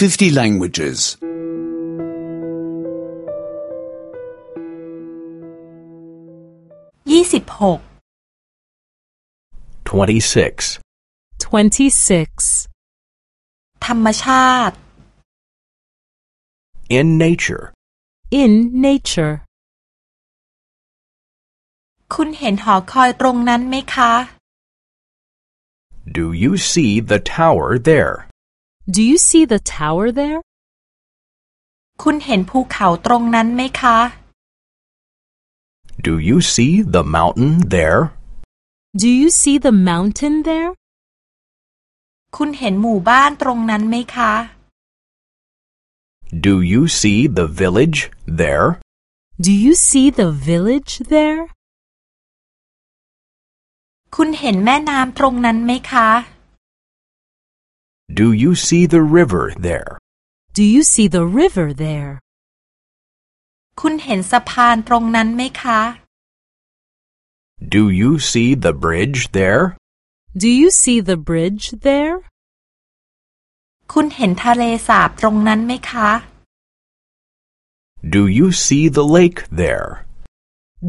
50 languages. ยี่สิบหก 26. 26. ธรรมชาติ In nature, In nature. คุณเห็นหอคอยตรงนั้นไหมคะ do you see the tower there? Do you see the tower there? คุณเห็นภูเขาตรงนั้นไหมคะ Do you see the mountain there? Do you see the mountain there? คุณเห็นหมู่บ้านตรงนั้นไหมคะ Do you see the village there? Do you see the village there? คุณเห็นแม่น้ำตรงนั้นไหมคะ Do you see the river there? Do you see the river there? คุณเห็นสะพานตรงนั้นไหมคะ Do you see the bridge there? Do you see the bridge there? คุณเห็นทะเลสาบตรงนั้นไหมคะ Do you see the lake there?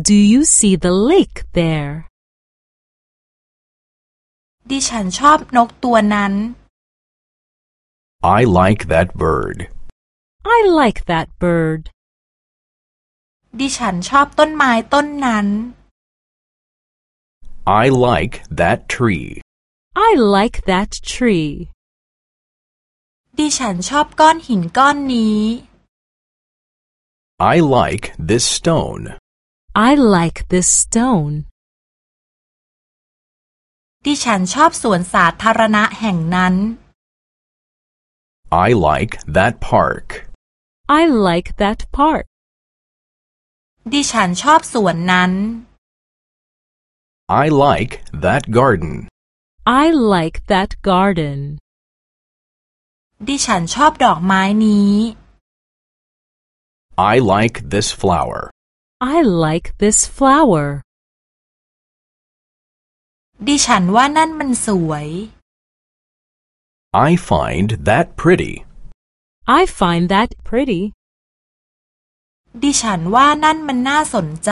Do you see the lake there? ดิฉันชอบนกตัวนั้น I like that bird. I like that bird. ดิฉันชอบต้นไม้ต้นนั้น I like that tree. I like that tree. ดิฉันชอบก้อนหินก้อนนี้ I like this stone. I like this stone. ดิฉันชอบสวนสาธารณะแห่งนั้น I like that park. I like that park. ดิฉันชอบสวนนั้น I like that garden. I like that garden. ดิฉันชอบดอกไม้นี้ I like this flower. I like this flower. ดิฉันว่านั่นมันสวย I find that pretty. I find that pretty. ดิฉันว่านั่นมันน่าสนใจ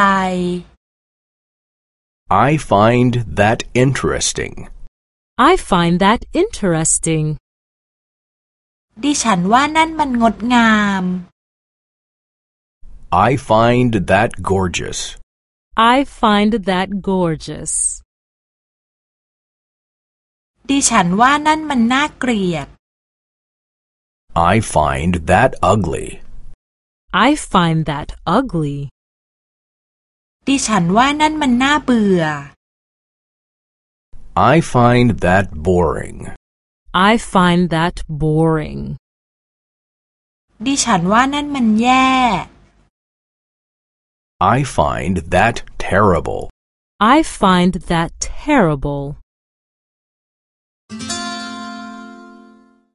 I find that interesting. I find that interesting. ดิฉันว่านั่นมันงดงาม I find that gorgeous. I find that gorgeous. ดิฉันว่านั่นมันน่าเกลียด I find that ugly. I find that ugly. ดิฉันว่านั่นมันน่าเบื่อ I find that boring. I find that boring. ดิฉันว่านั่นมันแย่ I find that terrible. I find that terrible.